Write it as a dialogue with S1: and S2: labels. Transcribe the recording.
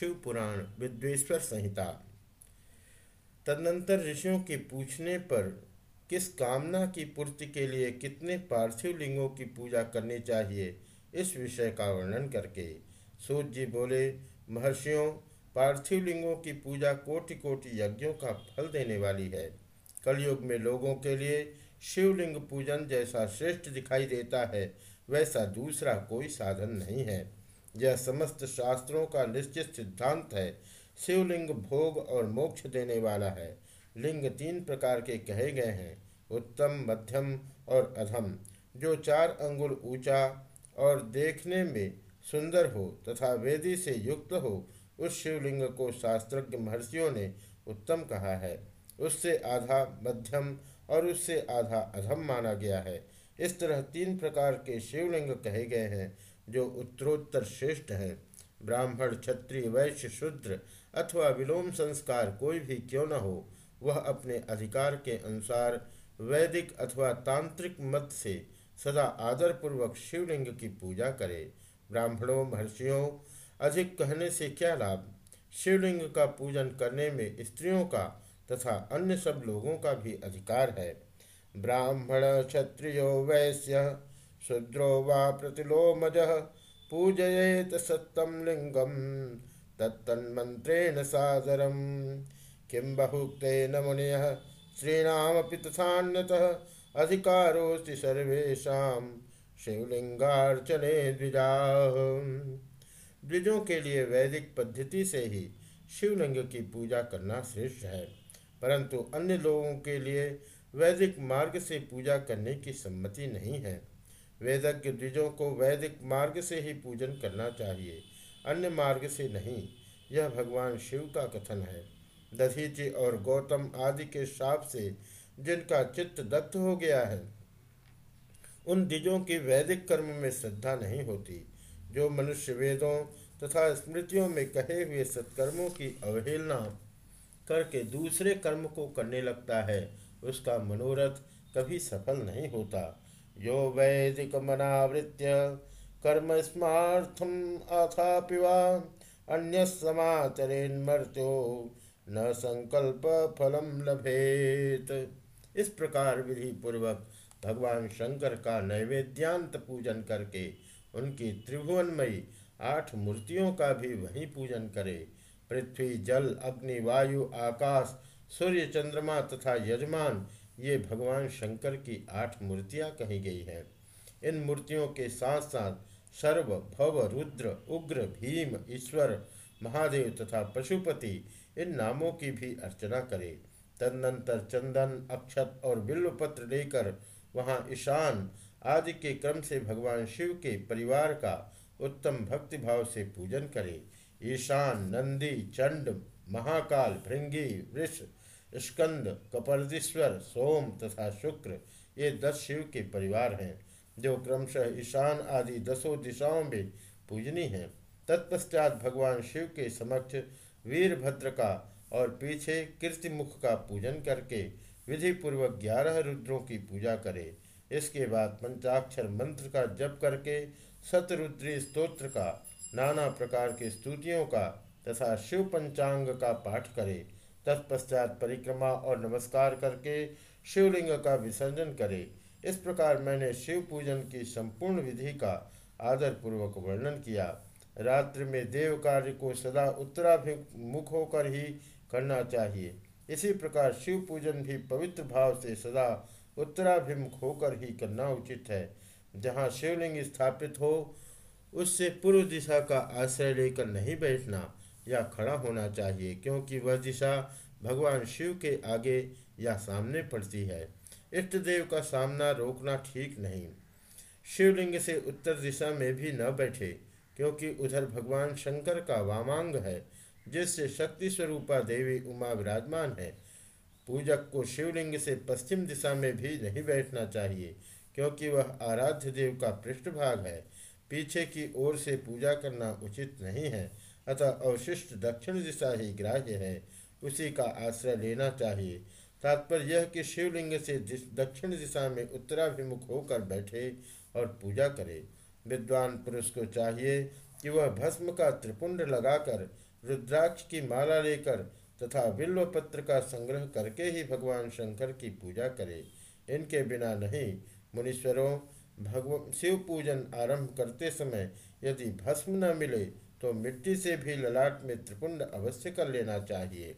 S1: शिव पुराण विद्वेश्वर संहिता। तदनंतर ऋषियों के पूछने पर, किस कामना की पूर्ति के लिए कितने पार्थिव लिंगों की पूजा करनी चाहिए, इस विषय का वर्णन करके। सूत जी बोले, महर्षियों, पार्थिव लिंगों की पूजा कोटि कोटि यज्ञों का फल देने वाली है। कलयुग में लोगों के लिए शिवलिंग पूजन जैसा श्रेष्ठ दिखाई देता है, वैसा दूसरा कोई साधन नहीं है। यह समस्त शास्त्रों का निश्चित सिद्धांत है। शिवलिंग भोग और मोक्ष देने वाला है। लिंग तीन प्रकार के कहे गए हैं। उत्तम, मध्यम और अधम। जो चार अंगुल ऊँचा और देखने में सुंदर हो तथा वेदी से युक्त हो, उस शिवलिंग को शास्त्रज्ञ महर्षियों ने उत्तम कहा है। उससे आधा मध्यम और उससे आधा अधम माना गया है। इस तरह तीन प्रकार के शिवलिंग कहे गए हैं। जो उत्तरोत्तर श्रेष्ठ है, ब्राह्मण, क्षत्रिय, वैश्य, शूद्र अथवा विलोम संस्कार कोई भी क्यों न हो, वह अपने अधिकार के अनुसार वैदिक अथवा तांत्रिक मत से सदा आदरपूर्वक शिवलिंग की पूजा करे। ब्राह्मणों, महर्षियों, अधिक कहने से क्या लाभ? शिवलिंग का पूजन करने में स्त्रियों का तथा अन्य सब लोगों का भी अधिकार है। ब्राह्मण, क्षत्रियो, वैश्य शूद्रो वा प्रतिलोमज पूजयेत सत्तम लिंगम तत्तन्मंत्रेण सादरम। किं बहुक्तेन मुनियः श्रीणामपि तथान्यतः अधिकारोऽस्ति सर्वेषां, शिवलिंगार्चने द्विजा। द्विजों के लिए वैदिक पद्धति से ही शिवलिंग की पूजा करना श्रेष्ठ है। परंतु अन्य लोगों के लिए वैदिक मार्ग से पूजा करने की सम्मति नहीं है। वेदज्ञ द्विजों को वैदिक मार्ग से ही पूजन करना चाहिए, अन्य मार्ग से नहीं। यह भगवान शिव का कथन है। दधीचि और गौतम आदि के शाप से जिनका चित्त दत्त हो गया है, उन द्विजों की वैदिक कर्म में श्रद्धा नहीं होती। जो मनुष्य वेदों तथा स्मृतियों में कहे हुए सत्कर्मों की अवहेलना करके दूसरे कर्म को करने लगता है, उसका मनोरथ कभी सफल नहीं होता। यो वैदिक मनावृत्य कर्म स्मार्थम अथा पिवा अन्य समाचरेन मर्त्यो, न संकल्प फलम लभेत। इस प्रकार विधि पूर्वक भगवान शंकर का नैवेद्यांत पूजन करके उनकी त्रिभुवनमयी आठ मूर्तियों का भी वही पूजन करे। पृथ्वी, जल, अग्नि, वायु, आकाश, सूर्य, चंद्रमा तथा यजमान ये भगवान शंकर की आठ मूर्तियाँ कही गई हैं। इन मूर्तियों के साथ साथ सर्व, भव, रुद्र, उग्र, भीम, ईश्वर, महादेव तथा पशुपति इन नामों की भी अर्चना करें। तदनंतर चंदन, अक्षत और बिल्वपत्र लेकर वहाँ ईशान आदि के क्रम से भगवान शिव के परिवार का उत्तम भक्तिभाव से पूजन करें। ईशान, नंदी, चंड, महाकाल, भृंगी, वृष स्कंद, कपर्दीश्वर, सोम तथा शुक्र, ये दस शिव के परिवार हैं, जो क्रमशः ईशान आदि दसों दिशाओं में पूजनी हैं। तत्पश्चात भगवान शिव के समक्ष वीरभद्र का और पीछे कीर्तिमुख का पूजन करके विधि पूर्वक ग्यारह रुद्रों की पूजा करे। इसके बाद पंचाक्षर मंत्र का जप करके सतरुद्री स्तोत्र का, नाना प्रकार की स्तुतियों का तथा शिव पंचांग का पाठ करे। तत्पश्चात परिक्रमा और नमस्कार करके शिवलिंग का विसर्जन करे। इस प्रकार मैंने शिव पूजन की संपूर्ण विधि का आदरपूर्वक वर्णन किया। रात्रि में देव कार्य को सदा उत्तराभिमुख होकर ही करना चाहिए। इसी प्रकार शिव पूजन भी पवित्र भाव से सदा उत्तराभिमुख होकर ही करना उचित है। जहाँ शिवलिंग स्थापित हो, उससे पूर्व दिशा का आश्रय लेकर नहीं बैठना। या खड़ा होना चाहिए, क्योंकि वह दिशा भगवान शिव के आगे या सामने पड़ती है। इष्ट देव का सामना रोकना ठीक नहीं। शिवलिंग से उत्तर दिशा में भी न बैठे, क्योंकि उधर भगवान शंकर का वामांग है, जिससे शक्ति स्वरूपा देवी उमा विराजमान है। पूजक को शिवलिंग से पश्चिम दिशा में भी नहीं बैठना चाहिए, क्योंकि वह आराध्य देव का पृष्ठभाग है। पीछे की ओर से पूजा करना उचित नहीं है। अतः अवशिष्ट दक्षिण दिशा ही ग्राह्य है, उसी का आश्रय लेना चाहिए। तात्पर्य यह कि शिवलिंग से दक्षिण दिशा में उत्तराभिमुख होकर बैठे और पूजा करे, विद्वान पुरुष को चाहिए कि वह भस्म का त्रिपुंड लगाकर, रुद्राक्ष की माला लेकर तथा बिल्व पत्र का संग्रह करके ही भगवान शंकर की पूजा करे। इनके बिना नहीं, मुनीश्वरों, भगव, शिव पूजन आरंभ करते समय यदि भस्म न मिले तो मिट्टी से भी ललाट में त्रिपुंड अवश्य कर लेना चाहिए।